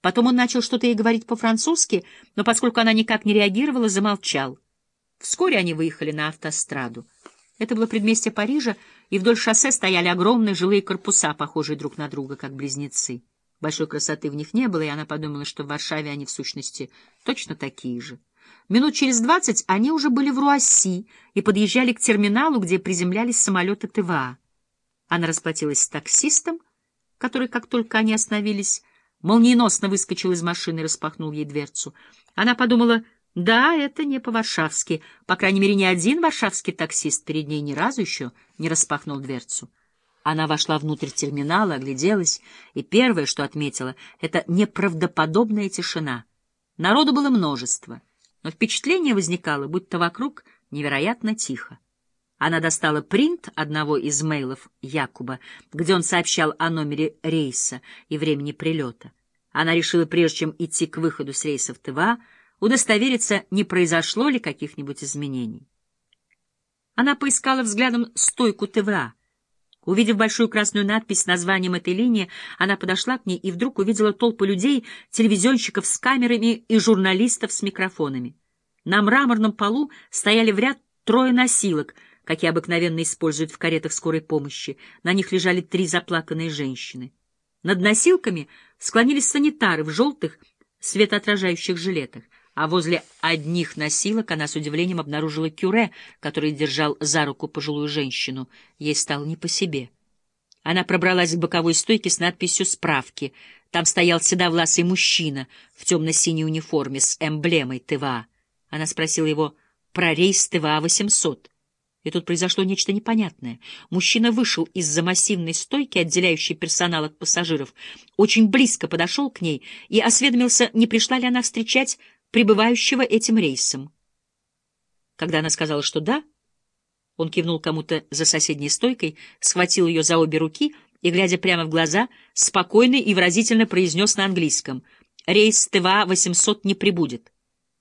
Потом он начал что-то ей говорить по-французски, но поскольку она никак не реагировала, замолчал. Вскоре они выехали на автостраду. Это было предместье Парижа, и вдоль шоссе стояли огромные жилые корпуса, похожие друг на друга, как близнецы. Большой красоты в них не было, и она подумала, что в Варшаве они в сущности точно такие же. Минут через двадцать они уже были в Руасси и подъезжали к терминалу, где приземлялись самолеты ТВА. Она расплатилась с таксистом, который, как только они остановились, молниеносно выскочил из машины и распахнул ей дверцу. Она подумала, да, это не по-варшавски. По крайней мере, ни один варшавский таксист перед ней ни разу еще не распахнул дверцу. Она вошла внутрь терминала, огляделась, и первое, что отметила, — это неправдоподобная тишина. Народу было множество, но впечатление возникало, будто вокруг невероятно тихо. Она достала принт одного из мейлов Якуба, где он сообщал о номере рейса и времени прилета. Она решила, прежде чем идти к выходу с рейса в ТВА, удостовериться, не произошло ли каких-нибудь изменений. Она поискала взглядом стойку ТВА. Увидев большую красную надпись с названием этой линии, она подошла к ней и вдруг увидела толпу людей, телевизионщиков с камерами и журналистов с микрофонами. На мраморном полу стояли в ряд трое носилок — какие обыкновенно используют в каретах скорой помощи. На них лежали три заплаканные женщины. Над носилками склонились санитары в желтых светоотражающих жилетах, а возле одних носилок она с удивлением обнаружила кюре, который держал за руку пожилую женщину. Ей стало не по себе. Она пробралась к боковой стойке с надписью «Справки». Там стоял седовласый мужчина в темно-синей униформе с эмблемой ТВА. Она спросила его про рейс ТВА-800. И тут произошло нечто непонятное. Мужчина вышел из-за массивной стойки, отделяющей персонал от пассажиров, очень близко подошел к ней и осведомился, не пришла ли она встречать прибывающего этим рейсом. Когда она сказала, что да, он кивнул кому-то за соседней стойкой, схватил ее за обе руки и, глядя прямо в глаза, спокойно и выразительно произнес на английском «Рейс ТВА-800 не прибудет».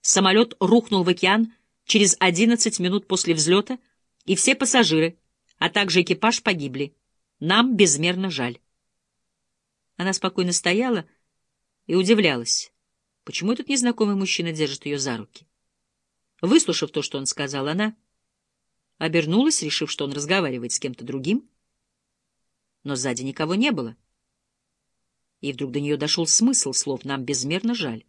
Самолет рухнул в океан через 11 минут после взлета — и все пассажиры, а также экипаж погибли. Нам безмерно жаль. Она спокойно стояла и удивлялась, почему этот незнакомый мужчина держит ее за руки. Выслушав то, что он сказал, она обернулась, решив, что он разговаривает с кем-то другим, но сзади никого не было. И вдруг до нее дошел смысл слов «нам безмерно жаль».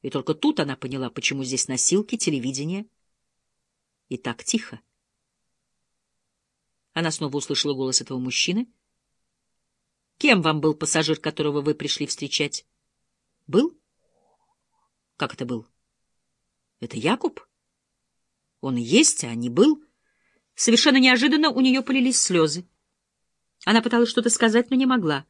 И только тут она поняла, почему здесь носилки, телевидение — и так тихо. Она снова услышала голос этого мужчины. «Кем вам был пассажир, которого вы пришли встречать?» «Был?» «Как это был?» «Это Якуб?» «Он есть, а не был?» Совершенно неожиданно у нее полились слезы. Она пыталась что-то сказать, но не могла.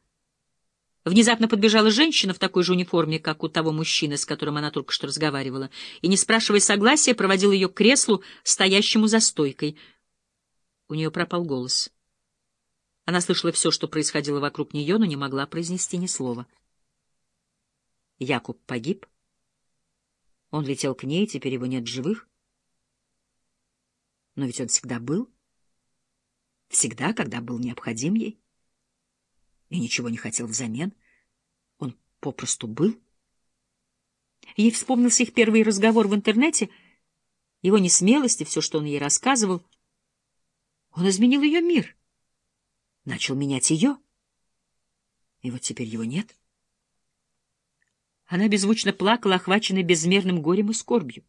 Внезапно подбежала женщина в такой же униформе, как у того мужчины, с которым она только что разговаривала, и, не спрашивая согласия, проводила ее к креслу, стоящему за стойкой. У нее пропал голос. Она слышала все, что происходило вокруг нее, но не могла произнести ни слова. Якуб погиб. Он летел к ней, теперь его нет живых. Но ведь он всегда был. Всегда, когда был необходим ей и ничего не хотел взамен. Он попросту был. Ей вспомнился их первый разговор в интернете, его несмелость и все, что он ей рассказывал. Он изменил ее мир, начал менять ее. И вот теперь его нет. Она беззвучно плакала, охваченная безмерным горем и скорбью.